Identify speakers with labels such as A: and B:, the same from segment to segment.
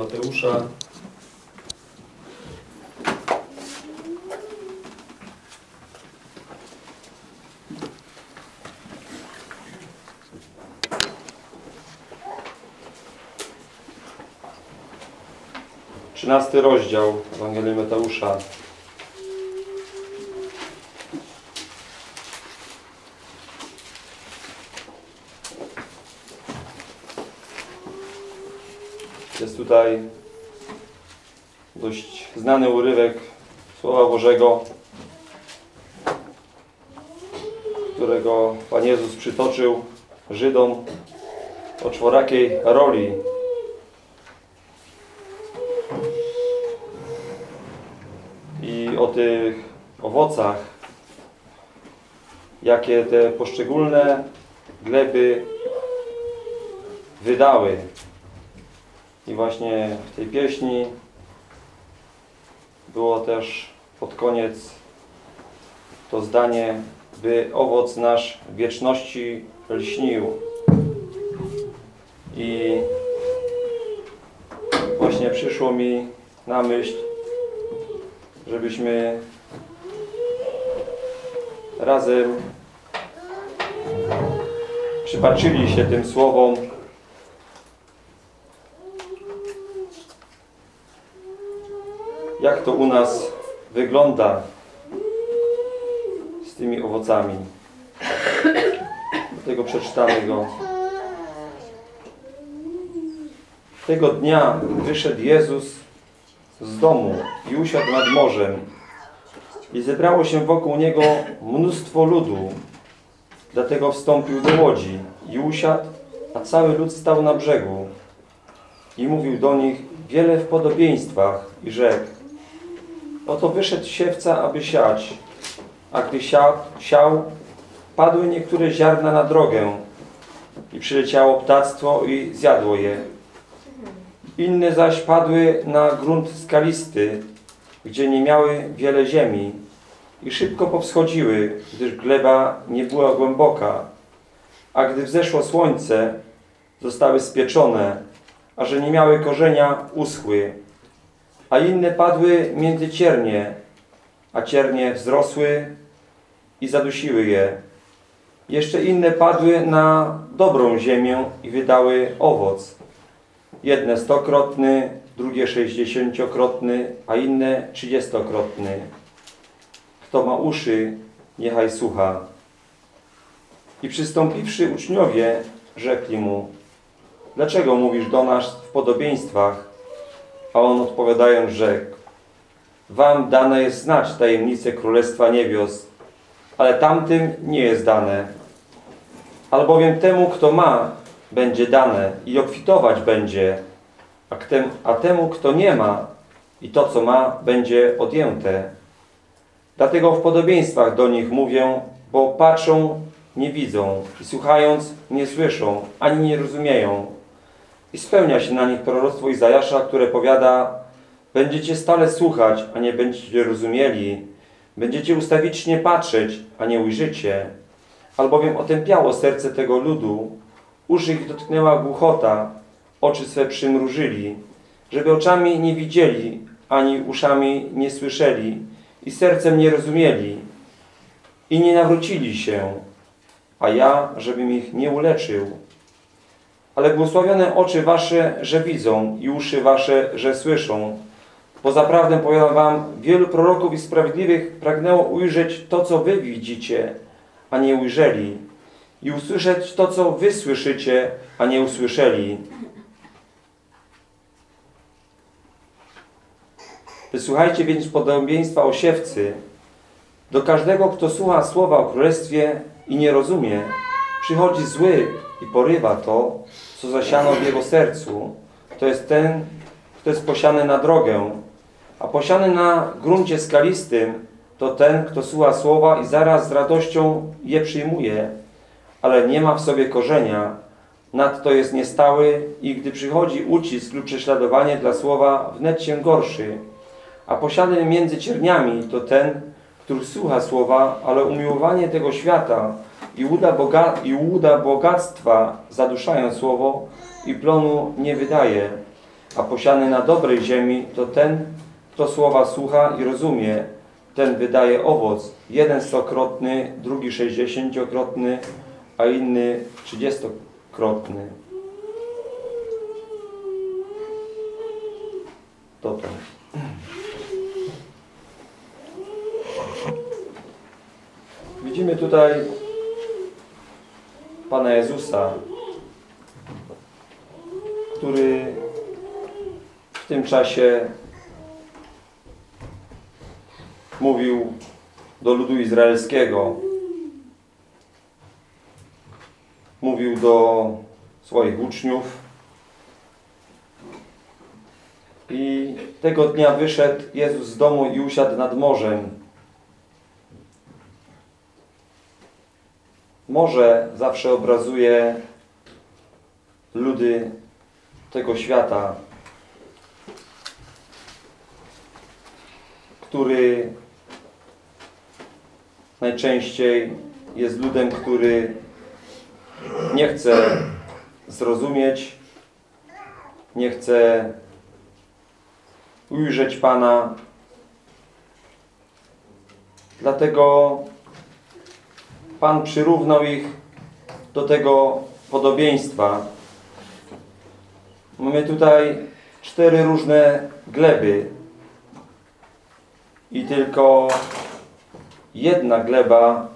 A: Mateusza. Trzynasty rozdział Ewangelii Mateusza. Jest tutaj dość znany urywek Słowa Bożego, którego Pan Jezus przytoczył Żydom o czworakiej roli. I o tych owocach, jakie te poszczególne gleby wydały. I właśnie w tej pieśni było też pod koniec to zdanie, by owoc nasz wieczności lśnił. I właśnie przyszło mi na myśl, żebyśmy razem przypatrzyli się tym słowom jak to u nas wygląda z tymi owocami. Dlatego przeczytamy go. Tego dnia wyszedł Jezus z domu i usiadł nad morzem. I zebrało się wokół Niego mnóstwo ludu. Dlatego wstąpił do łodzi i usiadł, a cały lud stał na brzegu. I mówił do nich wiele w podobieństwach i rzekł Oto wyszedł siewca, aby siać, a gdy siał, siał, padły niektóre ziarna na drogę i przyleciało ptactwo i zjadło je. Inne zaś padły na grunt skalisty, gdzie nie miały wiele ziemi i szybko powschodziły, gdyż gleba nie była głęboka. A gdy wzeszło słońce, zostały spieczone, a że nie miały korzenia, uschły a inne padły między ciernie, a ciernie wzrosły i zadusiły je. Jeszcze inne padły na dobrą ziemię i wydały owoc. Jedne stokrotny, drugie sześćdziesięciokrotny, a inne trzydziestokrotny. Kto ma uszy, niechaj słucha. I przystąpiwszy uczniowie, rzekli mu, dlaczego mówisz do nas w podobieństwach? A on odpowiadając rzekł, Wam dane jest znać tajemnicę Królestwa Niebios, ale tamtym nie jest dane. Albowiem temu, kto ma, będzie dane i obfitować będzie, a, tem, a temu, kto nie ma i to, co ma, będzie odjęte. Dlatego w podobieństwach do nich mówię, bo patrzą, nie widzą i słuchając, nie słyszą, ani nie rozumieją. I spełnia się na nich proroctwo Izajasza, które powiada Będziecie stale słuchać, a nie będziecie rozumieli. Będziecie ustawicznie patrzeć, a nie ujrzycie. Albowiem otępiało serce tego ludu, uszy ich dotknęła głuchota, oczy swe przymrużyli, żeby oczami nie widzieli, ani uszami nie słyszeli i sercem nie rozumieli i nie nawrócili się, a ja, żebym ich nie uleczył. Ale błogosławione oczy wasze, że widzą i uszy wasze, że słyszą. Bo zaprawdę powiadam wam, wielu proroków i sprawiedliwych pragnęło ujrzeć to, co wy widzicie, a nie ujrzeli. I usłyszeć to, co wy słyszycie, a nie usłyszeli. Wysłuchajcie więc podobieństwa o siewcy. Do każdego, kto słucha słowa o królestwie i nie rozumie, przychodzi zły i porywa to, co zasiano w jego sercu. To jest ten, kto jest posiany na drogę, a posiany na gruncie skalistym to ten, kto słucha słowa i zaraz z radością je przyjmuje, ale nie ma w sobie korzenia. Nadto jest niestały i gdy przychodzi ucisk lub prześladowanie dla słowa, wnet się gorszy. A posiany między cierniami to ten, który słucha słowa, ale umiłowanie tego świata i łuda, boga i łuda bogactwa zaduszają słowo i plonu nie wydaje. a posiany na dobrej ziemi to ten, kto słowa słucha i rozumie, ten wydaje owoc. Jeden stokrotny, drugi sześćdziesięciokrotny, a inny trzydziestokrotny. To to. Widzimy tutaj Pana Jezusa, który w tym czasie mówił do ludu izraelskiego. Mówił do swoich uczniów. I tego dnia wyszedł Jezus z domu i usiadł nad morzem. Morze zawsze obrazuje ludy tego świata, który najczęściej jest ludem, który nie chce zrozumieć, nie chce ujrzeć Pana. Dlatego Pan przyrównał ich do tego podobieństwa. Mamy tutaj cztery różne gleby i tylko jedna gleba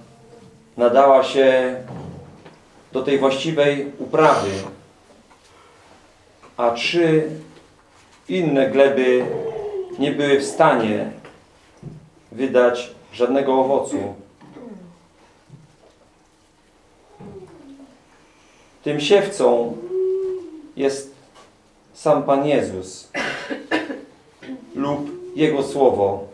A: nadała się do tej właściwej uprawy, a trzy inne gleby nie były w stanie wydać żadnego owocu. Tym siewcą jest sam Pan Jezus lub Jego Słowo.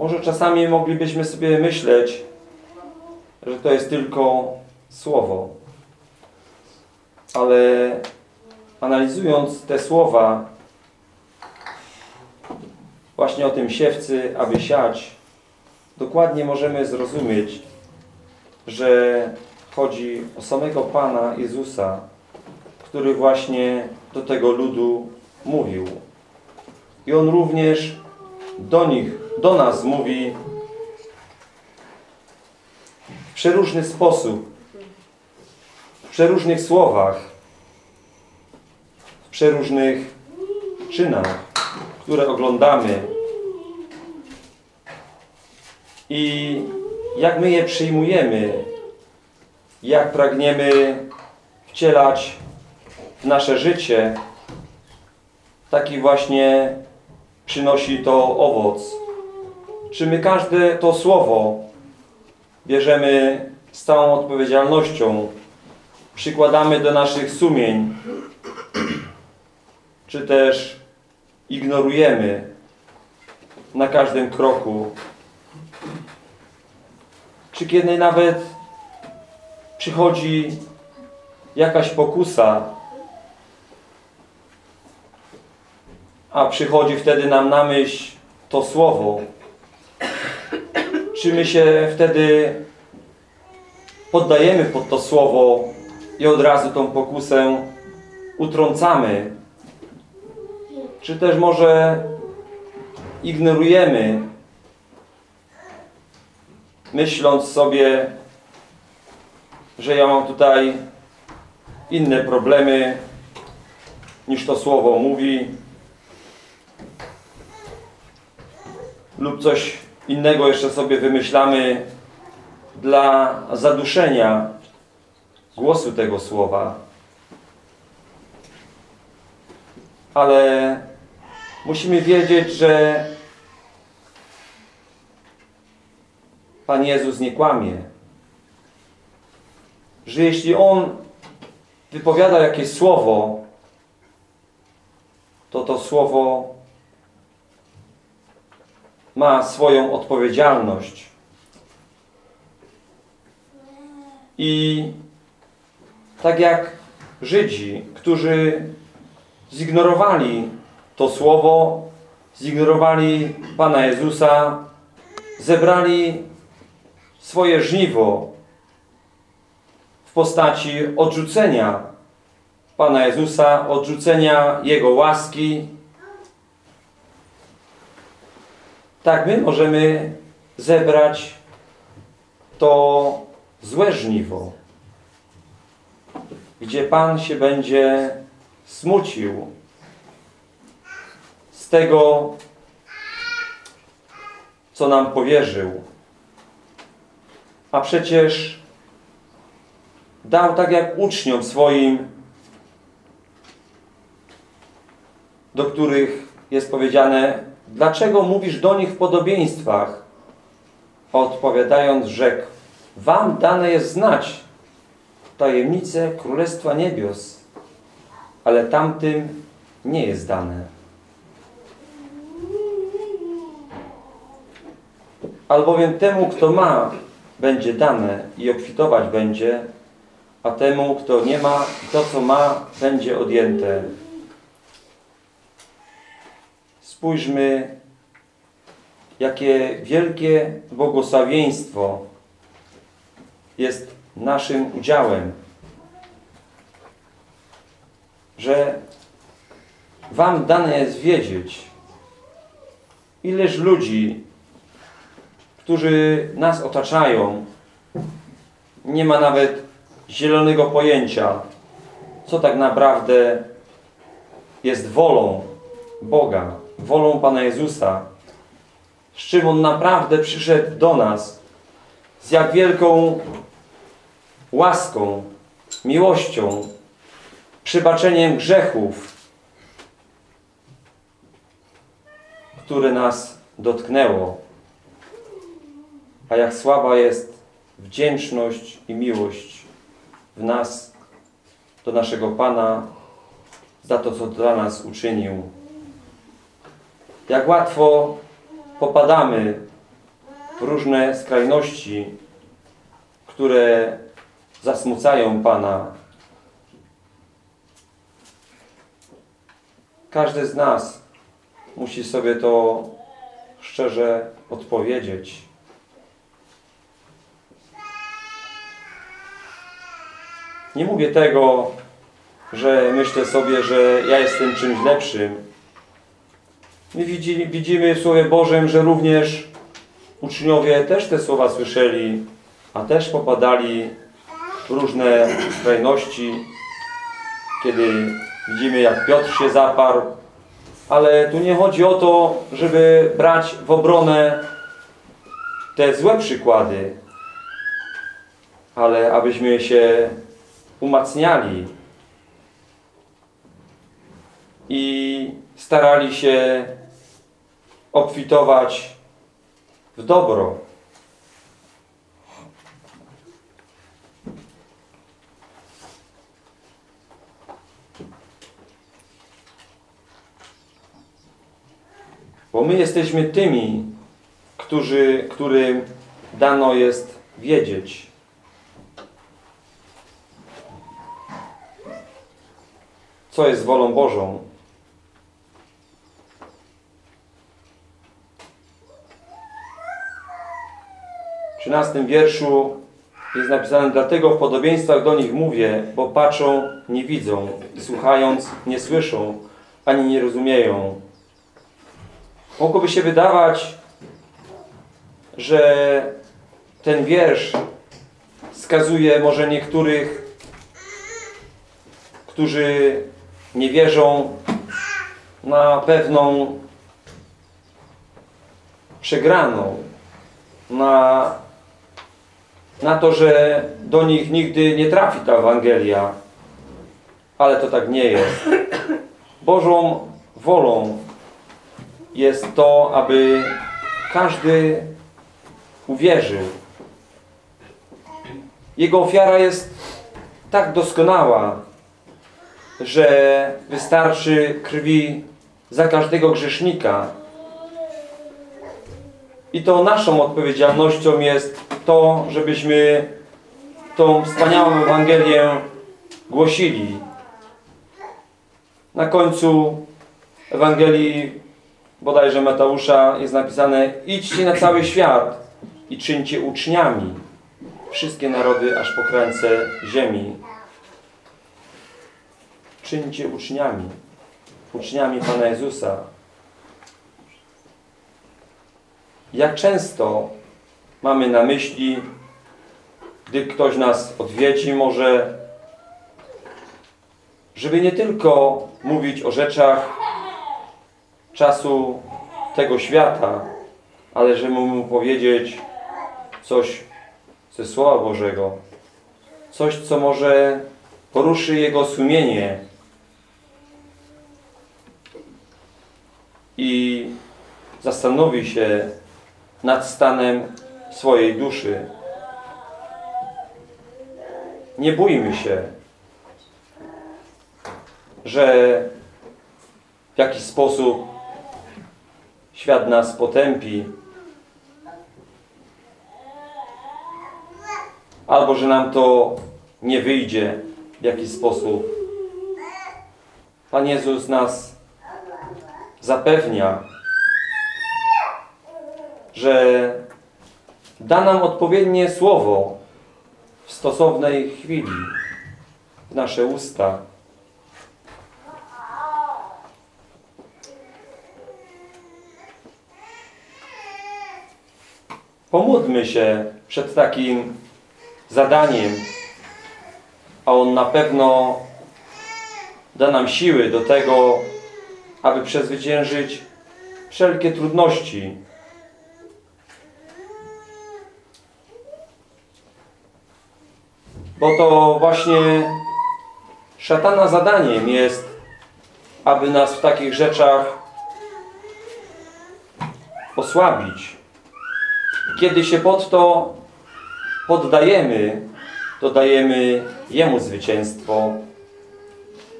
A: Może czasami moglibyśmy sobie myśleć, że to jest tylko Słowo. Ale analizując te słowa właśnie o tym siewcy, aby siać, dokładnie możemy zrozumieć, że chodzi o samego Pana Jezusa, który właśnie do tego ludu mówił. I On również do nich, do nas mówi w przeróżny sposób, w przeróżnych słowach, w przeróżnych czynach, które oglądamy. I jak my je przyjmujemy, jak pragniemy wcielać w nasze życie, taki właśnie przynosi to owoc. Czy my każde to słowo bierzemy z całą odpowiedzialnością, przykładamy do naszych sumień, czy też ignorujemy na każdym kroku, czy kiedy nawet przychodzi jakaś pokusa, a przychodzi wtedy nam na myśl to słowo, czy my się wtedy poddajemy pod to słowo i od razu tą pokusę utrącamy, czy też może ignorujemy, myśląc sobie, że ja mam tutaj inne problemy niż to słowo mówi lub coś innego jeszcze sobie wymyślamy dla zaduszenia głosu tego słowa. Ale musimy wiedzieć, że Pan Jezus nie kłamie. Że jeśli On wypowiada jakieś słowo, to to słowo ma swoją odpowiedzialność. I tak jak Żydzi, którzy zignorowali to słowo, zignorowali Pana Jezusa, zebrali swoje żniwo w postaci odrzucenia Pana Jezusa, odrzucenia Jego łaski, tak my możemy zebrać to złe żniwo, gdzie Pan się będzie smucił z tego, co nam powierzył. A przecież dał tak jak uczniom swoim, do których jest powiedziane, dlaczego mówisz do nich w podobieństwach? Odpowiadając, rzekł, wam dane jest znać tajemnicę Królestwa Niebios, ale tamtym nie jest dane. Albowiem temu, kto ma, będzie dane i obfitować będzie, a temu, kto nie ma, to co ma, będzie odjęte. Spójrzmy, jakie wielkie błogosławieństwo jest naszym udziałem, że Wam dane jest wiedzieć, ileż ludzi, którzy nas otaczają, nie ma nawet zielonego pojęcia, co tak naprawdę jest wolą Boga, wolą Pana Jezusa, z czym On naprawdę przyszedł do nas, z jak wielką łaską, miłością, przybaczeniem grzechów, które nas dotknęło. A jak słaba jest wdzięczność i miłość w nas do naszego Pana za to, co dla nas uczynił. Jak łatwo popadamy w różne skrajności, które zasmucają Pana. Każdy z nas musi sobie to szczerze odpowiedzieć. Nie mówię tego, że myślę sobie, że ja jestem czymś lepszym. My widzimy, widzimy w Słowie Bożym, że również uczniowie też te słowa słyszeli, a też popadali w różne skrajności, kiedy widzimy, jak Piotr się zaparł. Ale tu nie chodzi o to, żeby brać w obronę te złe przykłady, ale abyśmy się umacniali i starali się obfitować w dobro. Bo my jesteśmy tymi, którzy, którym dano jest wiedzieć. Co jest wolą Bożą. 13 wierszu jest napisane Dlatego w podobieństwach do nich mówię, bo patrzą, nie widzą, słuchając, nie słyszą, ani nie rozumieją. Mogłoby się wydawać, że ten wiersz wskazuje może niektórych, którzy nie wierzą na pewną przegraną, na, na to, że do nich nigdy nie trafi ta Ewangelia. Ale to tak nie jest. Bożą wolą jest to, aby każdy uwierzył. Jego ofiara jest tak doskonała, że wystarczy krwi za każdego grzesznika. I to naszą odpowiedzialnością jest to, żebyśmy tą wspaniałą Ewangelię głosili. Na końcu Ewangelii bodajże Mateusza jest napisane idźcie na cały świat i czyńcie uczniami wszystkie narody aż po krańce ziemi. czyńcie uczniami, uczniami Pana Jezusa. Jak często mamy na myśli, gdy ktoś nas odwiedzi, może, żeby nie tylko mówić o rzeczach czasu tego świata, ale żeby mu powiedzieć coś ze Słowa Bożego, coś, co może poruszy jego sumienie i zastanowi się nad stanem swojej duszy. Nie bójmy się, że w jakiś sposób świat nas potępi, albo że nam to nie wyjdzie w jakiś sposób. Pan Jezus nas zapewnia, że da nam odpowiednie słowo w stosownej chwili w nasze usta. Pomódlmy się przed takim zadaniem, a On na pewno da nam siły do tego, aby przezwyciężyć wszelkie trudności. Bo to właśnie szatana zadaniem jest, aby nas w takich rzeczach osłabić. Kiedy się pod to poddajemy, to dajemy Jemu zwycięstwo,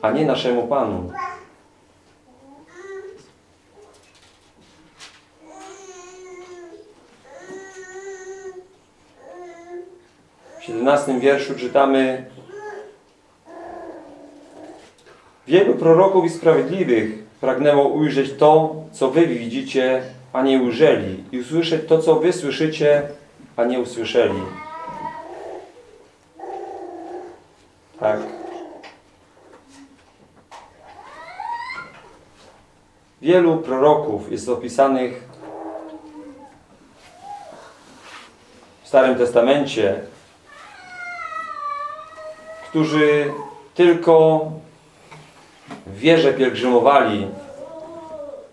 A: a nie naszemu Panu. 17 wierszu czytamy Wielu proroków i sprawiedliwych pragnęło ujrzeć to, co wy widzicie, a nie ujrzeli i usłyszeć to, co wy słyszycie, a nie usłyszeli. Tak. Wielu proroków jest opisanych w Starym Testamencie, którzy tylko w wierze pielgrzymowali,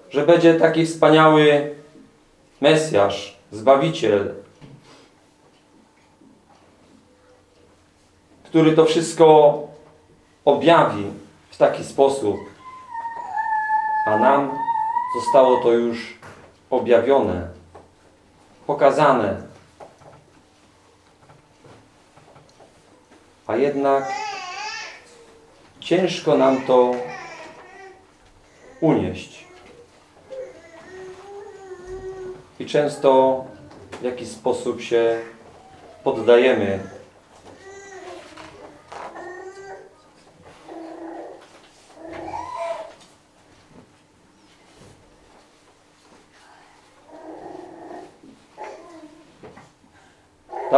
A: że będzie taki wspaniały Mesjasz, Zbawiciel, który to wszystko objawi w taki sposób, a nam zostało to już objawione, pokazane. A jednak ciężko nam to unieść. I często w jakiś sposób się poddajemy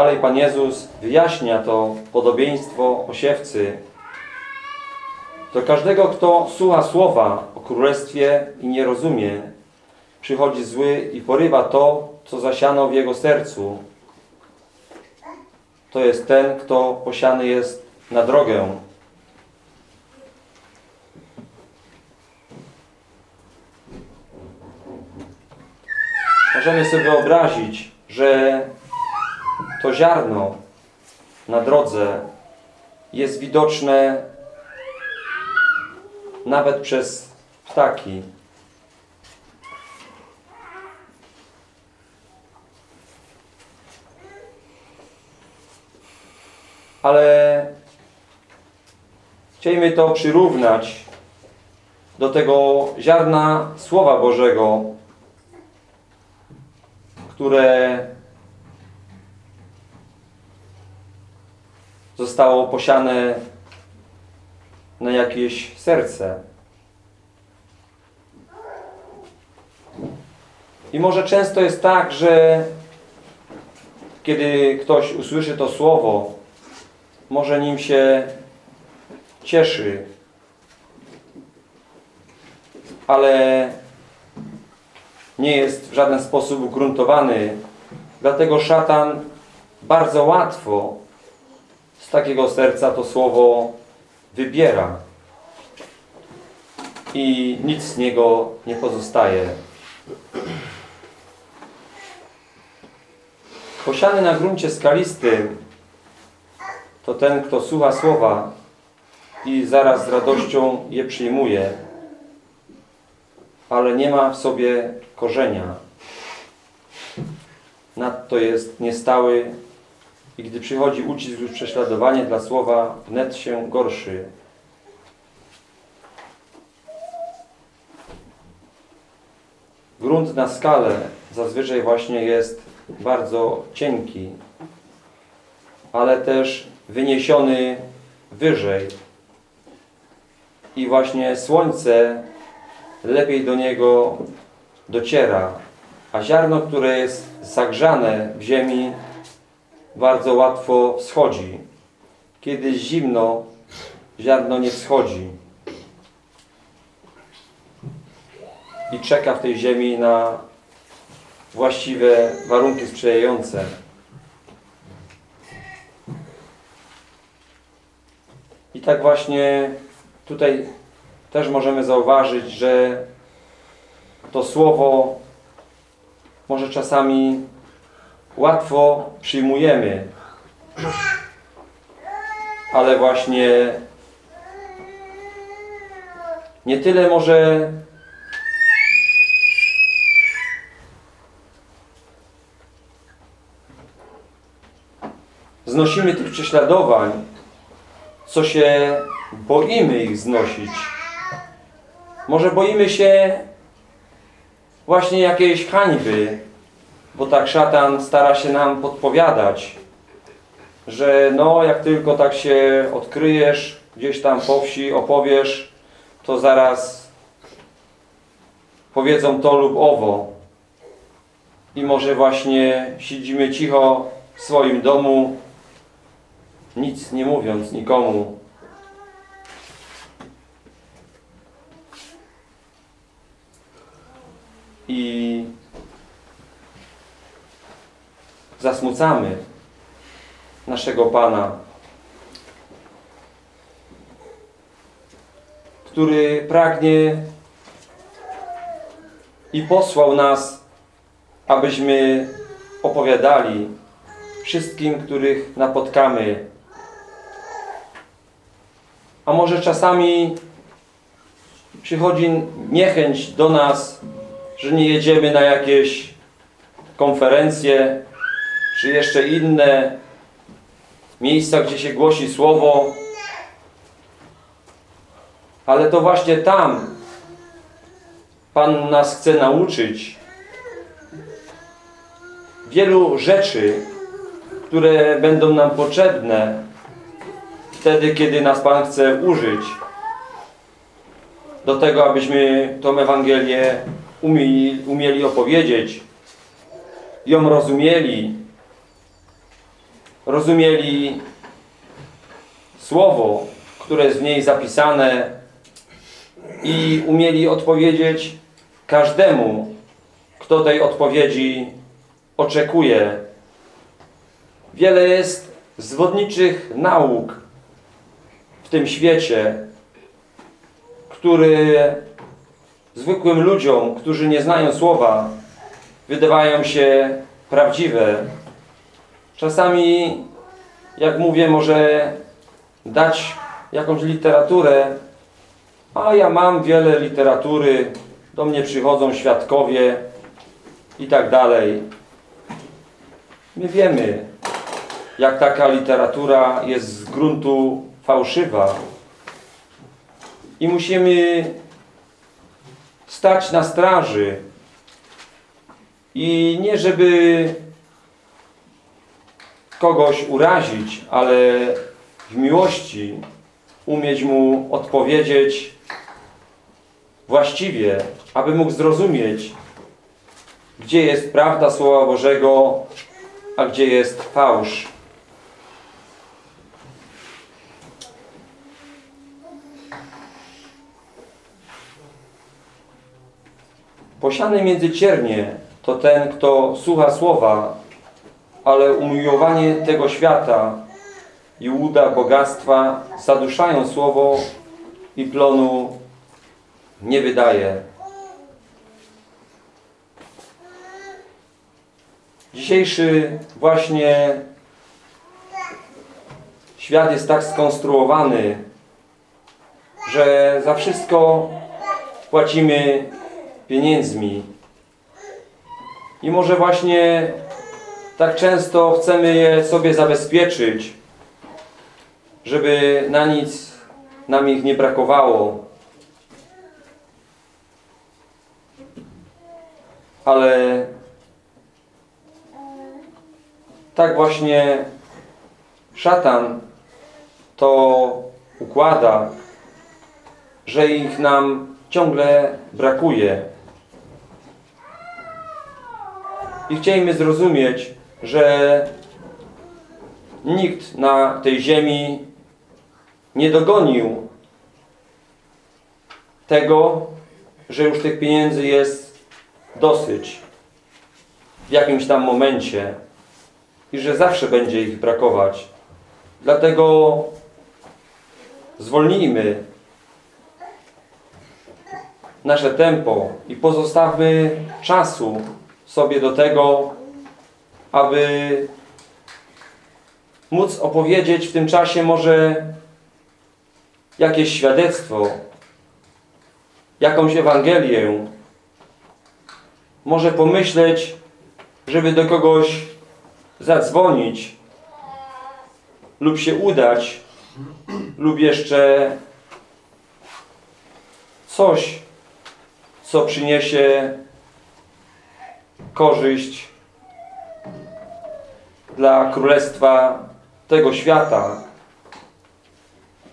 A: Dalej Pan Jezus wyjaśnia to podobieństwo osiewcy. Do każdego, kto słucha słowa o Królestwie i nie rozumie, przychodzi zły i porywa to, co zasiano w jego sercu. To jest ten, kto posiany jest na drogę. Możemy sobie wyobrazić, że to ziarno na drodze jest widoczne nawet przez ptaki. Ale chcielibyśmy to przyrównać do tego ziarna Słowa Bożego, które zostało posiane na jakieś serce. I może często jest tak, że kiedy ktoś usłyszy to słowo, może nim się cieszy, ale nie jest w żaden sposób ugruntowany. Dlatego szatan bardzo łatwo z takiego serca to słowo wybiera i nic z niego nie pozostaje. Posiany na gruncie skalistym to ten, kto słucha słowa i zaraz z radością je przyjmuje, ale nie ma w sobie korzenia. Nadto jest niestały i gdy przychodzi ucisk lub prześladowanie dla słowa, wnet się gorszy. Grunt na skalę zazwyczaj właśnie jest bardzo cienki, ale też wyniesiony wyżej. I właśnie słońce lepiej do niego dociera, a ziarno, które jest zagrzane w ziemi, bardzo łatwo wschodzi. Kiedy jest zimno, ziarno nie wschodzi. I czeka w tej ziemi na właściwe warunki sprzyjające. I tak właśnie tutaj też możemy zauważyć, że to słowo może czasami łatwo przyjmujemy, ale właśnie nie tyle może znosimy tych prześladowań, co się boimy ich znosić. Może boimy się właśnie jakiejś hańby, bo tak szatan stara się nam podpowiadać, że no jak tylko tak się odkryjesz, gdzieś tam po wsi opowiesz, to zaraz powiedzą to lub owo. I może właśnie siedzimy cicho w swoim domu, nic nie mówiąc nikomu. I zasmucamy naszego Pana, który pragnie i posłał nas, abyśmy opowiadali wszystkim, których napotkamy. A może czasami przychodzi niechęć do nas, że nie jedziemy na jakieś konferencje, czy jeszcze inne miejsca, gdzie się głosi słowo. Ale to właśnie tam Pan nas chce nauczyć wielu rzeczy, które będą nam potrzebne wtedy, kiedy nas Pan chce użyć do tego, abyśmy tą Ewangelię umieli, umieli opowiedzieć, ją rozumieli, rozumieli słowo, które jest w niej zapisane i umieli odpowiedzieć każdemu, kto tej odpowiedzi oczekuje. Wiele jest zwodniczych nauk w tym świecie, który zwykłym ludziom, którzy nie znają słowa, wydawają się prawdziwe. Czasami, jak mówię, może dać jakąś literaturę, a ja mam wiele literatury, do mnie przychodzą świadkowie i tak dalej. My wiemy, jak taka literatura jest z gruntu fałszywa. I musimy stać na straży. I nie żeby kogoś urazić, ale w miłości umieć mu odpowiedzieć właściwie, aby mógł zrozumieć, gdzie jest prawda Słowa Bożego, a gdzie jest fałsz. Posiany między ciernie to ten, kto słucha słowa, ale umiłowanie tego świata i łuda bogactwa zaduszają słowo i plonu nie wydaje. Dzisiejszy właśnie świat jest tak skonstruowany, że za wszystko płacimy pieniędzmi. I może właśnie tak często chcemy je sobie zabezpieczyć, żeby na nic nam ich nie brakowało. Ale tak właśnie szatan to układa, że ich nam ciągle brakuje. I chcielibyśmy zrozumieć, że nikt na tej ziemi nie dogonił tego, że już tych pieniędzy jest dosyć w jakimś tam momencie i że zawsze będzie ich brakować. Dlatego zwolnijmy nasze tempo i pozostawmy czasu sobie do tego, aby móc opowiedzieć w tym czasie może jakieś świadectwo, jakąś Ewangelię, może pomyśleć, żeby do kogoś zadzwonić lub się udać lub jeszcze coś, co przyniesie korzyść dla królestwa tego świata.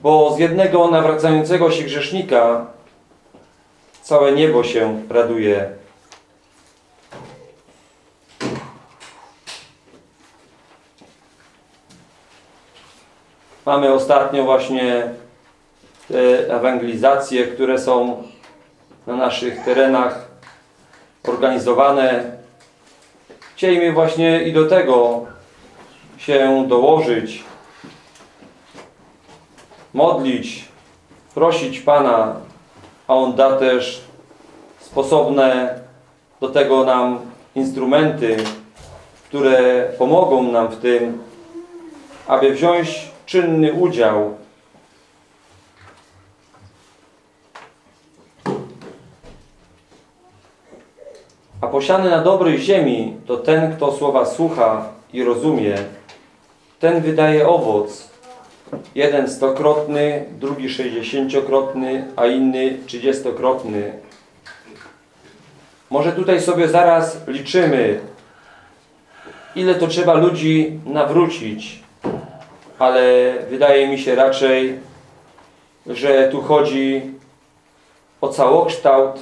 A: Bo z jednego nawracającego się grzesznika całe niebo się raduje. Mamy ostatnio właśnie te ewangelizacje, które są na naszych terenach organizowane. Chcielibyśmy właśnie i do tego się dołożyć, modlić, prosić Pana, a On da też sposobne do tego nam instrumenty, które pomogą nam w tym, aby wziąć czynny udział. A posiany na dobrej ziemi to ten, kto słowa słucha i rozumie, ten wydaje owoc. Jeden stokrotny, drugi sześćdziesięciokrotny, a inny trzydziestokrotny. Może tutaj sobie zaraz liczymy, ile to trzeba ludzi nawrócić, ale wydaje mi się raczej, że tu chodzi o całokształt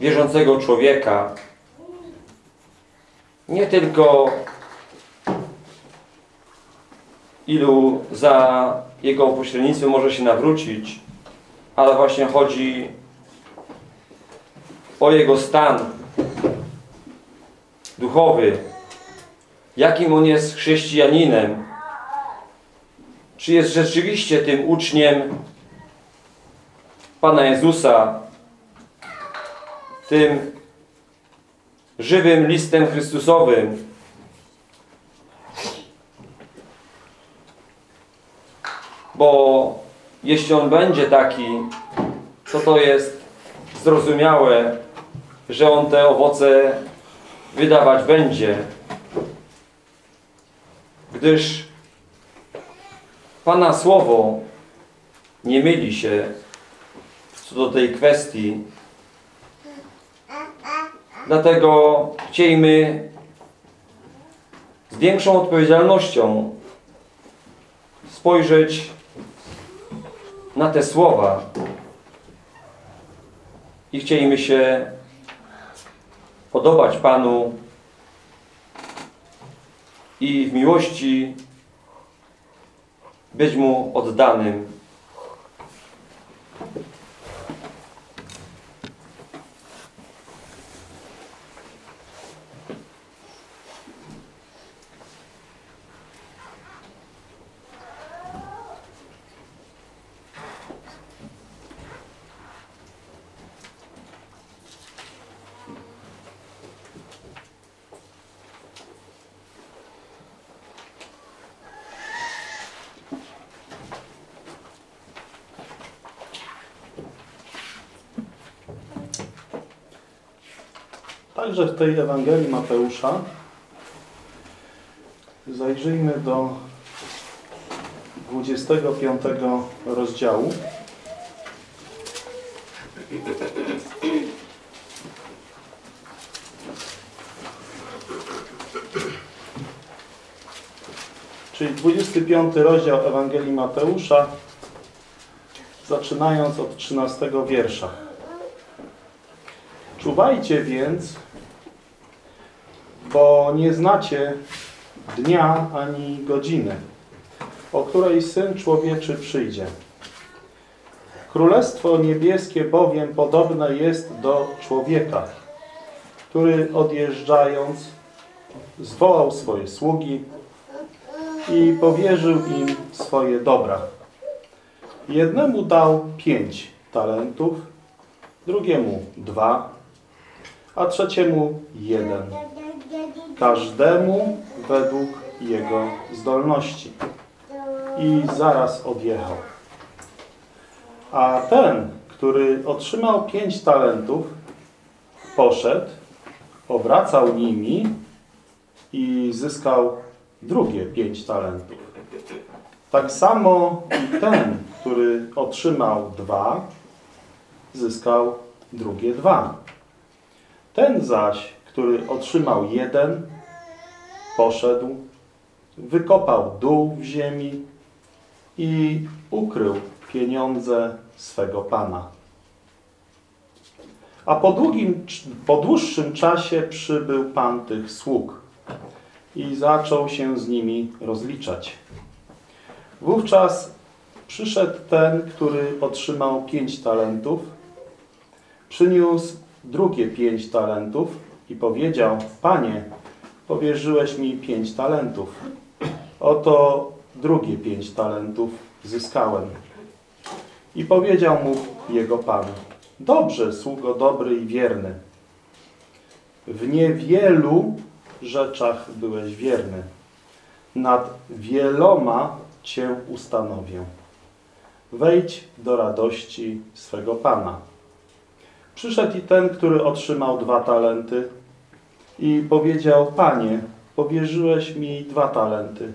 A: wierzącego człowieka. Nie tylko ilu za jego pośrednictwem może się nawrócić, ale właśnie chodzi o jego stan duchowy, jakim on jest chrześcijaninem, czy jest rzeczywiście tym uczniem Pana Jezusa, tym żywym listem Chrystusowym. Bo jeśli on będzie taki, to to jest zrozumiałe, że on te owoce wydawać będzie. Gdyż Pana Słowo nie myli się co do tej kwestii, Dlatego chciejmy z większą odpowiedzialnością spojrzeć na te słowa i chcielibyśmy się podobać Panu i w miłości być Mu oddanym.
B: Także w tej Ewangelii Mateusza zajrzyjmy do 25 rozdziału. Czyli 25 rozdział Ewangelii Mateusza, zaczynając od 13 wiersza. Czuwajcie więc, bo nie znacie dnia ani godziny, o której Syn Człowieczy przyjdzie. Królestwo niebieskie bowiem podobne jest do człowieka, który odjeżdżając zwołał swoje sługi i powierzył im swoje dobra. Jednemu dał pięć talentów, drugiemu dwa, a trzeciemu jeden. Każdemu według jego zdolności. I zaraz odjechał. A ten, który otrzymał pięć talentów, poszedł, obracał nimi i zyskał drugie pięć talentów. Tak samo i ten, który otrzymał dwa, zyskał drugie dwa. Ten zaś, który otrzymał jeden, poszedł, wykopał dół w ziemi i ukrył pieniądze swego Pana. A po, długim, po dłuższym czasie przybył Pan tych sług i zaczął się z nimi rozliczać. Wówczas przyszedł ten, który otrzymał pięć talentów, przyniósł drugie pięć talentów i powiedział, Panie, powierzyłeś mi pięć talentów. Oto drugie pięć talentów zyskałem. I powiedział mu jego Pan, dobrze, sługo dobry i wierny. W niewielu rzeczach byłeś wierny. Nad wieloma Cię ustanowię. Wejdź do radości swego Pana. Przyszedł i ten, który otrzymał dwa talenty i powiedział, Panie, powierzyłeś mi dwa talenty.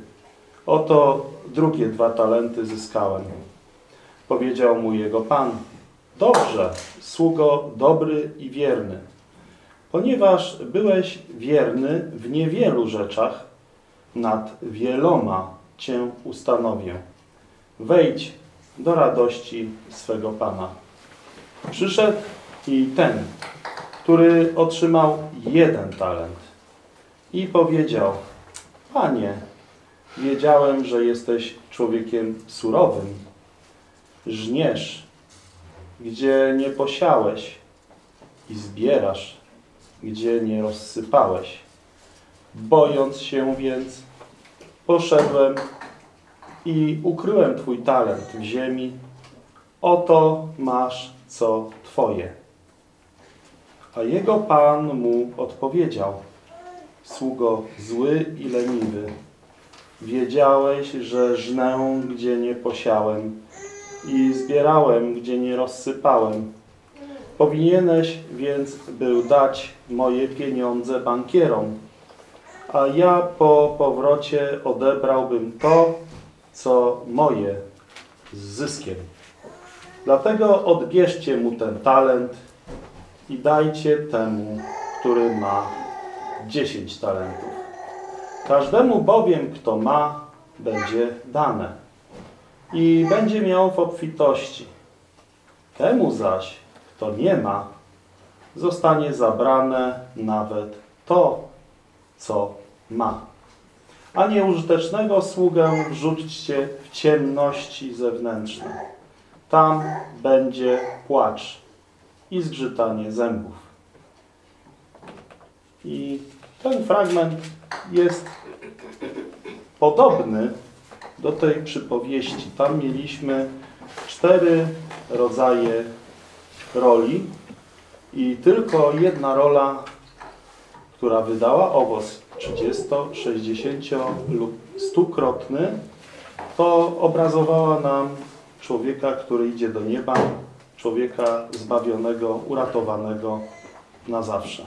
B: Oto drugie dwa talenty zyskałem. Powiedział mu jego Pan, dobrze, sługo dobry i wierny. Ponieważ byłeś wierny w niewielu rzeczach, nad wieloma Cię ustanowię. Wejdź do radości swego Pana. Przyszedł i ten, który otrzymał jeden talent i powiedział, Panie, wiedziałem, że jesteś człowiekiem surowym, żniesz, gdzie nie posiałeś i zbierasz, gdzie nie rozsypałeś. Bojąc się więc, poszedłem i ukryłem Twój talent w ziemi. Oto masz co Twoje. A jego Pan mu odpowiedział, sługo zły i leniwy, wiedziałeś, że żnę, gdzie nie posiałem i zbierałem, gdzie nie rozsypałem. Powinieneś więc był dać moje pieniądze bankierom, a ja po powrocie odebrałbym to, co moje z zyskiem. Dlatego odbierzcie mu ten talent i dajcie temu, który ma dziesięć talentów. Każdemu bowiem, kto ma, będzie dane i będzie miał w obfitości. Temu zaś, kto nie ma, zostanie zabrane nawet to, co ma. A nieużytecznego sługę wrzućcie w ciemności zewnętrzne. Tam będzie płacz i zgrzytanie zębów. I ten fragment jest podobny do tej przypowieści. Tam mieliśmy cztery rodzaje roli i tylko jedna rola, która wydała owoc 30, 60 lub 100-krotny, to obrazowała nam człowieka, który idzie do nieba, człowieka zbawionego, uratowanego na zawsze.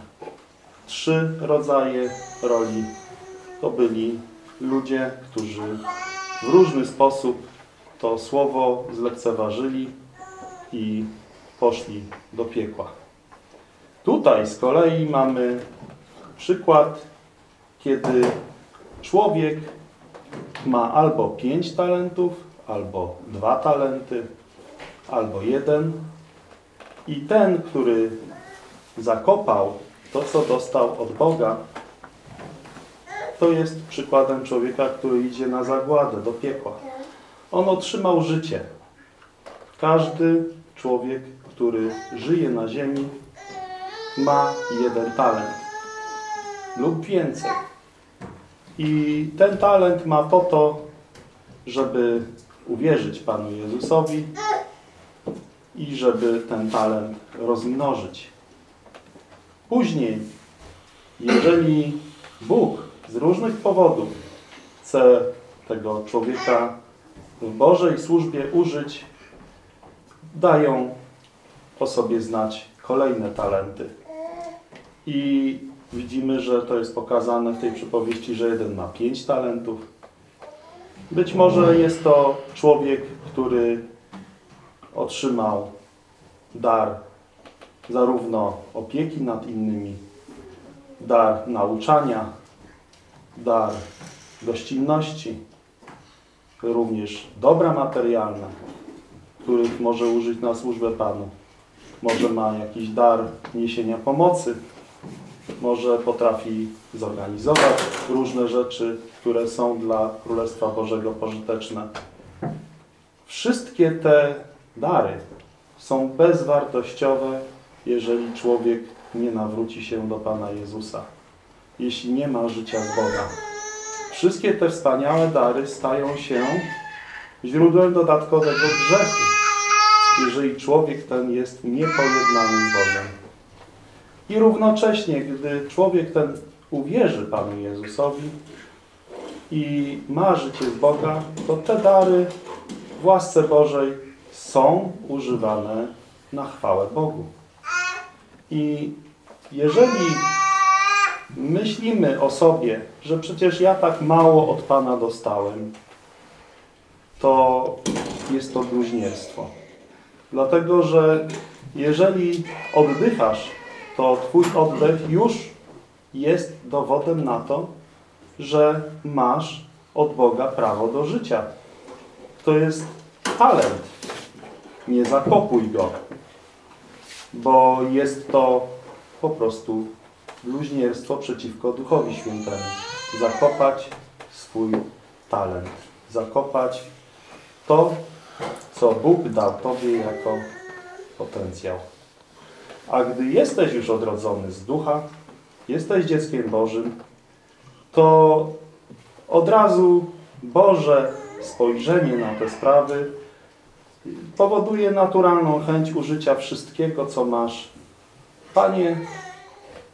B: trzy rodzaje roli. To byli ludzie, którzy w różny sposób to słowo zlekceważyli i poszli do piekła. Tutaj z kolei mamy przykład, kiedy człowiek ma albo pięć talentów, albo dwa talenty, albo jeden. I ten, który zakopał to, co dostał od Boga, to jest przykładem człowieka, który idzie na zagładę, do piekła. On otrzymał życie. Każdy człowiek, który żyje na ziemi, ma jeden talent lub więcej. I ten talent ma po to, żeby uwierzyć Panu Jezusowi i żeby ten talent rozmnożyć. Później, jeżeli Bóg z różnych powodów chce tego człowieka w Bożej służbie użyć, dają o sobie znać kolejne talenty. I widzimy, że to jest pokazane w tej przypowieści, że jeden ma pięć talentów. Być może jest to człowiek, który otrzymał dar zarówno opieki nad innymi, dar nauczania, dar gościnności, również dobra materialne, których może użyć na służbę Panu. Może ma jakiś dar niesienia pomocy, może potrafi zorganizować różne rzeczy, które są dla Królestwa Bożego pożyteczne. Wszystkie te dary są bezwartościowe, jeżeli człowiek nie nawróci się do Pana Jezusa, jeśli nie ma życia z Boga. Wszystkie te wspaniałe dary stają się źródłem dodatkowego grzechu, jeżeli człowiek ten jest niepojednany z Bogiem. I równocześnie, gdy człowiek ten uwierzy Panu Jezusowi i ma życie z Boga, to te dary w łasce Bożej są używane na chwałę Bogu. I jeżeli myślimy o sobie, że przecież ja tak mało od Pana dostałem, to jest to bluźnierstwo. Dlatego, że jeżeli oddychasz, to Twój oddech już jest dowodem na to, że masz od Boga prawo do życia. To jest talent. Nie zakopuj go, bo jest to po prostu bluźnierstwo przeciwko Duchowi Świętemu. Zakopać swój talent. Zakopać to, co Bóg dał Tobie jako potencjał. A gdy jesteś już odrodzony z ducha, jesteś dzieckiem Bożym, to od razu Boże spojrzenie na te sprawy powoduje naturalną chęć użycia wszystkiego, co masz. Panie,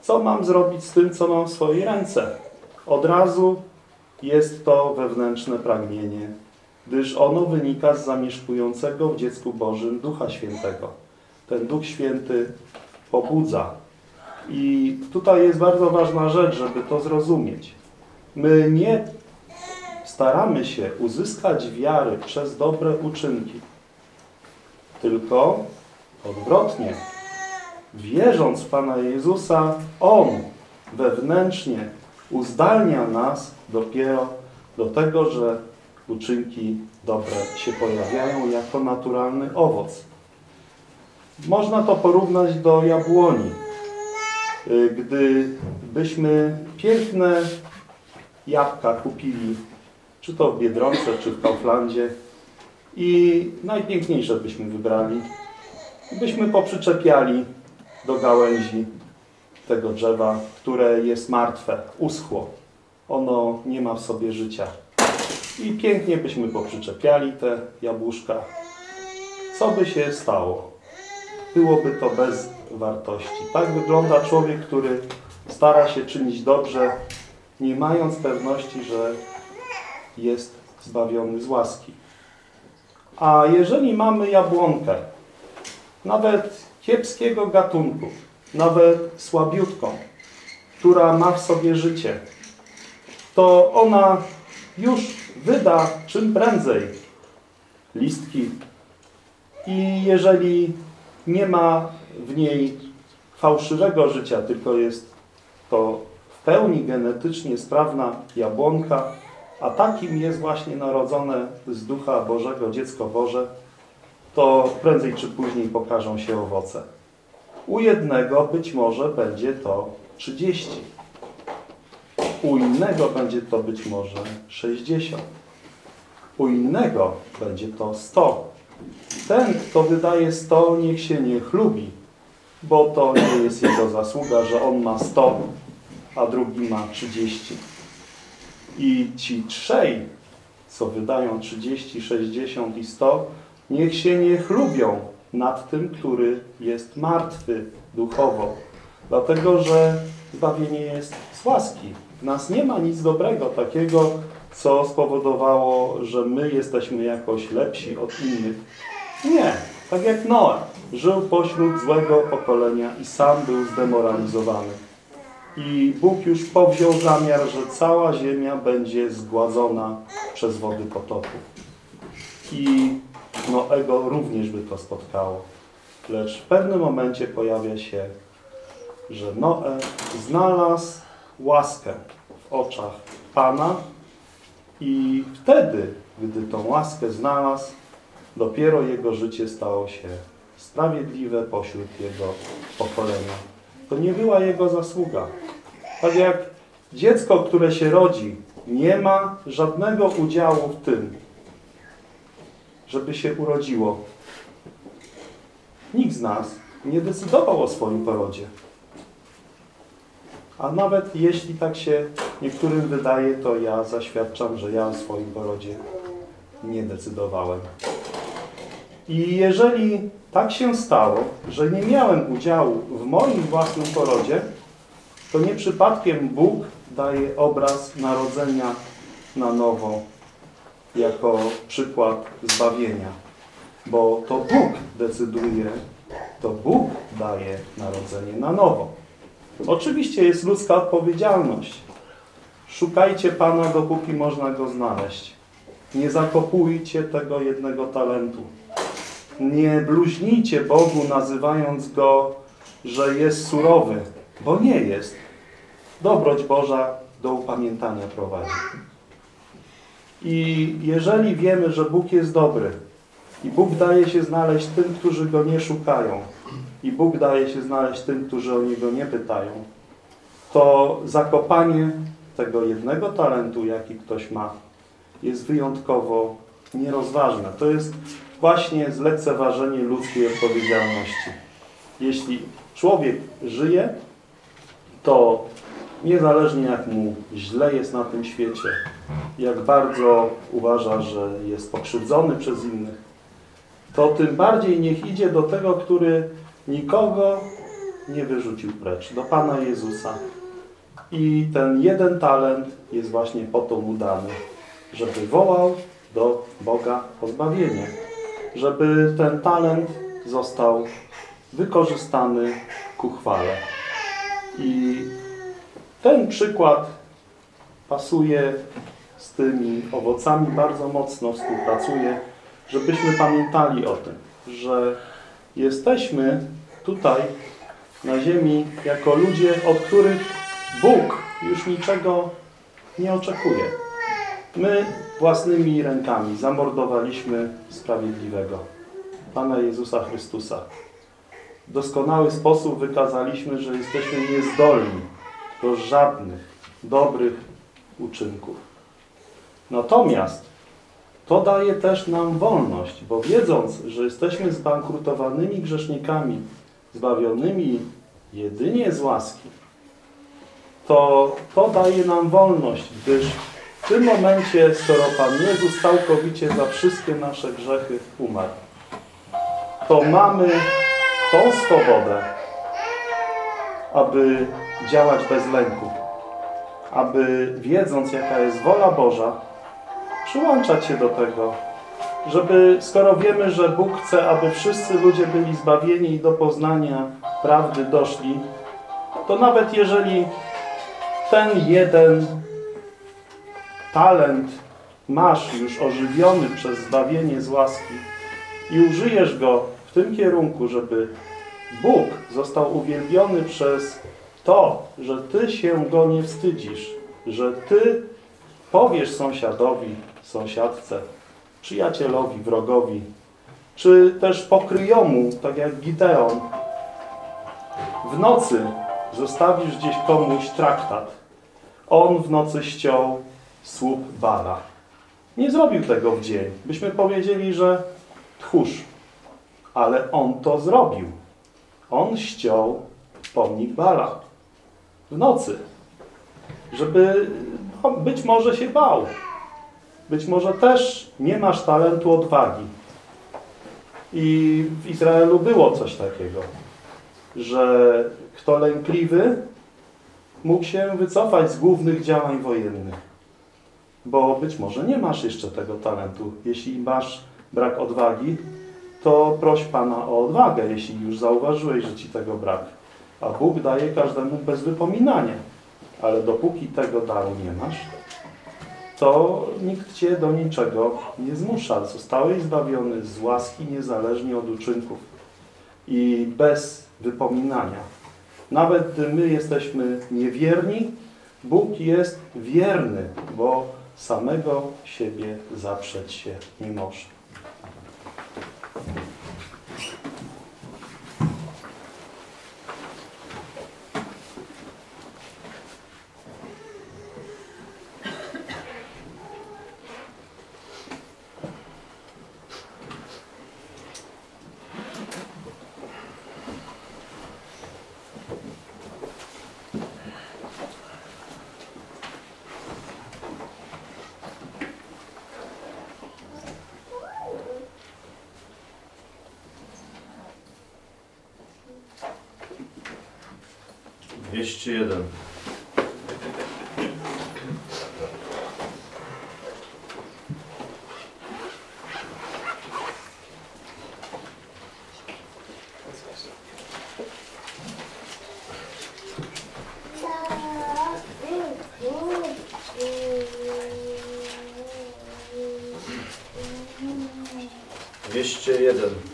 B: co mam zrobić z tym, co mam w swojej ręce? Od razu jest to wewnętrzne pragnienie, gdyż ono wynika z zamieszkującego w dziecku Bożym Ducha Świętego. Ten Duch Święty pobudza. I tutaj jest bardzo ważna rzecz, żeby to zrozumieć. My nie staramy się uzyskać wiary przez dobre uczynki, tylko odwrotnie. Wierząc w Pana Jezusa, On wewnętrznie uzdalnia nas dopiero do tego, że uczynki dobre się pojawiają jako naturalny owoc. Można to porównać do jabłoni. Y, Gdy byśmy piękne jabłka kupili, czy to w Biedronce, czy w Kauflandzie i najpiękniejsze byśmy wybrali, byśmy poprzyczepiali do gałęzi tego drzewa, które jest martwe, uschło. Ono nie ma w sobie życia. I pięknie byśmy poprzyczepiali te jabłuszka. Co by się stało? byłoby to bez wartości. Tak wygląda człowiek, który stara się czynić dobrze, nie mając pewności, że jest zbawiony z łaski. A jeżeli mamy jabłonkę, nawet kiepskiego gatunku, nawet słabiutką, która ma w sobie życie, to ona już wyda czym prędzej listki. I jeżeli nie ma w niej fałszywego życia, tylko jest to w pełni genetycznie sprawna jabłonka, a takim jest właśnie narodzone z Ducha Bożego dziecko Boże, to prędzej czy później pokażą się owoce. U jednego być może będzie to 30. U innego będzie to być może 60. U innego będzie to 100. Ten, kto wydaje 100, niech się nie chlubi, bo to nie jest jego zasługa, że on ma 100, a drugi ma 30. I ci trzej, co wydają 30, 60 i 100, niech się nie chlubią nad tym, który jest martwy duchowo. Dlatego, że zbawienie jest z łaski. W nas nie ma nic dobrego takiego, co spowodowało, że my jesteśmy jakoś lepsi od innych. Nie. Tak jak Noe. Żył pośród złego pokolenia i sam był zdemoralizowany. I Bóg już powziął zamiar, że cała ziemia będzie zgładzona przez wody potopu. I Noego również by to spotkało. Lecz w pewnym momencie pojawia się, że Noe znalazł łaskę w oczach Pana i wtedy, gdy tą łaskę znalazł, dopiero jego życie stało się sprawiedliwe pośród jego pokolenia. To nie była jego zasługa. Tak jak dziecko, które się rodzi, nie ma żadnego udziału w tym, żeby się urodziło. Nikt z nas nie decydował o swoim porodzie. A nawet jeśli tak się niektórym wydaje, to ja zaświadczam, że ja o swoim porodzie nie decydowałem. I jeżeli tak się stało, że nie miałem udziału w moim własnym porodzie, to nie przypadkiem Bóg daje obraz narodzenia na nowo jako przykład zbawienia. Bo to Bóg decyduje, to Bóg daje narodzenie na nowo. Oczywiście jest ludzka odpowiedzialność. Szukajcie Pana, dopóki można Go znaleźć. Nie zakopujcie tego jednego talentu. Nie bluźnijcie Bogu, nazywając Go, że jest surowy, bo nie jest. Dobroć Boża do upamiętania prowadzi. I jeżeli wiemy, że Bóg jest dobry i Bóg daje się znaleźć tym, którzy Go nie szukają i Bóg daje się znaleźć tym, którzy o Niego nie pytają, to zakopanie tego jednego talentu, jaki ktoś ma, jest wyjątkowo nierozważne. To jest właśnie zlekceważenie ludzkiej odpowiedzialności. Jeśli człowiek żyje, to niezależnie jak mu źle jest na tym świecie, jak bardzo uważa, że jest pokrzywdzony przez innych, to tym bardziej niech idzie do tego, który nikogo nie wyrzucił precz, do Pana Jezusa. I ten jeden talent jest właśnie po to mu dany, żeby wołał do Boga o zbawienie. Żeby ten talent został wykorzystany ku chwale. I ten przykład pasuje z tymi owocami, bardzo mocno współpracuje, żebyśmy pamiętali o tym, że jesteśmy tutaj na ziemi jako ludzie, od których Bóg już niczego nie oczekuje. My własnymi rękami zamordowaliśmy sprawiedliwego, Pana Jezusa Chrystusa. W doskonały sposób wykazaliśmy, że jesteśmy niezdolni do żadnych dobrych uczynków. Natomiast to daje też nam wolność, bo wiedząc, że jesteśmy zbankrutowanymi grzesznikami, zbawionymi jedynie z łaski, to to daje nam wolność, gdyż w tym momencie, skoro Pan Jezus całkowicie za wszystkie nasze grzechy umarł, to mamy tą swobodę, aby działać bez lęku, aby wiedząc, jaka jest wola Boża, przyłączać się do tego, żeby, skoro wiemy, że Bóg chce, aby wszyscy ludzie byli zbawieni i do poznania prawdy doszli, to nawet jeżeli ten jeden talent masz już ożywiony przez zbawienie z łaski i użyjesz go w tym kierunku, żeby Bóg został uwielbiony przez to, że Ty się Go nie wstydzisz, że Ty powiesz sąsiadowi, sąsiadce, przyjacielowi, wrogowi, czy też pokryjomu, tak jak Gideon, w nocy zostawisz gdzieś komuś traktat. On w nocy ściął słup Bala. Nie zrobił tego w dzień. Byśmy powiedzieli, że tchórz. Ale on to zrobił. On ściął pomnik Bala w nocy. Żeby no, być może się bał. Być może też nie masz talentu odwagi. I w Izraelu było coś takiego, że kto lękliwy mógł się wycofać z głównych działań wojennych. Bo być może nie masz jeszcze tego talentu. Jeśli masz brak odwagi, to proś Pana o odwagę, jeśli już zauważyłeś, że Ci tego brak. A Bóg daje każdemu bez wypominania. Ale dopóki tego daru nie masz, to nikt Cię do niczego nie zmusza. Zostałeś zbawiony z łaski niezależnie od uczynków i bez wypominania. Nawet gdy my jesteśmy niewierni, Bóg jest wierny, bo samego siebie zaprzeć się nie może.
A: Dwieście jeden. Dwieście jeden.